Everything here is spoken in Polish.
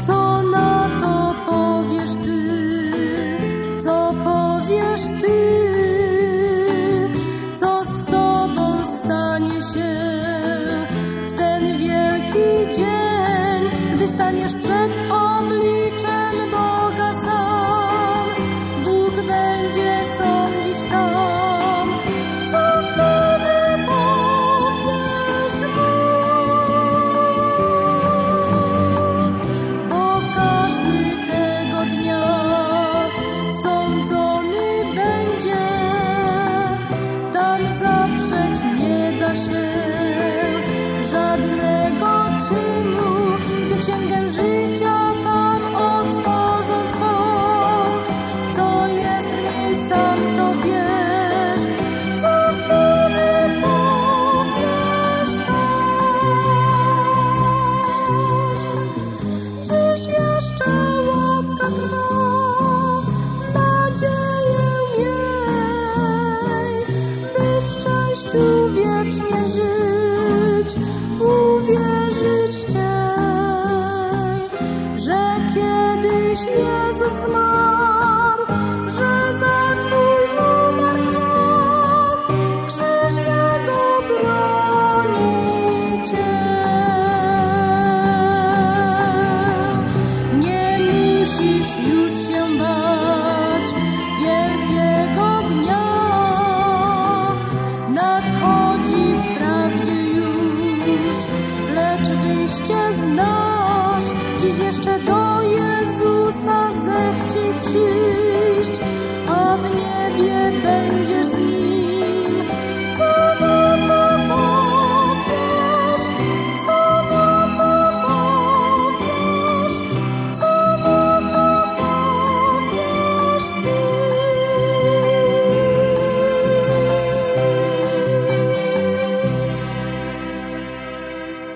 Co na to powiesz ty? Co powiesz ty? Co z tobą stanie się w ten wielki dzień, gdy staniesz przed obliczem? 想跟谁走？dziś Jezus zmarł, że za Twój umarł grzech, krzyż Jego broni Cię. Nie musisz już się bać wielkiego dnia, nadchodzi wprawdzie już, lecz wyjście znasz, dziś jeszcze do Jezusa. Gesicht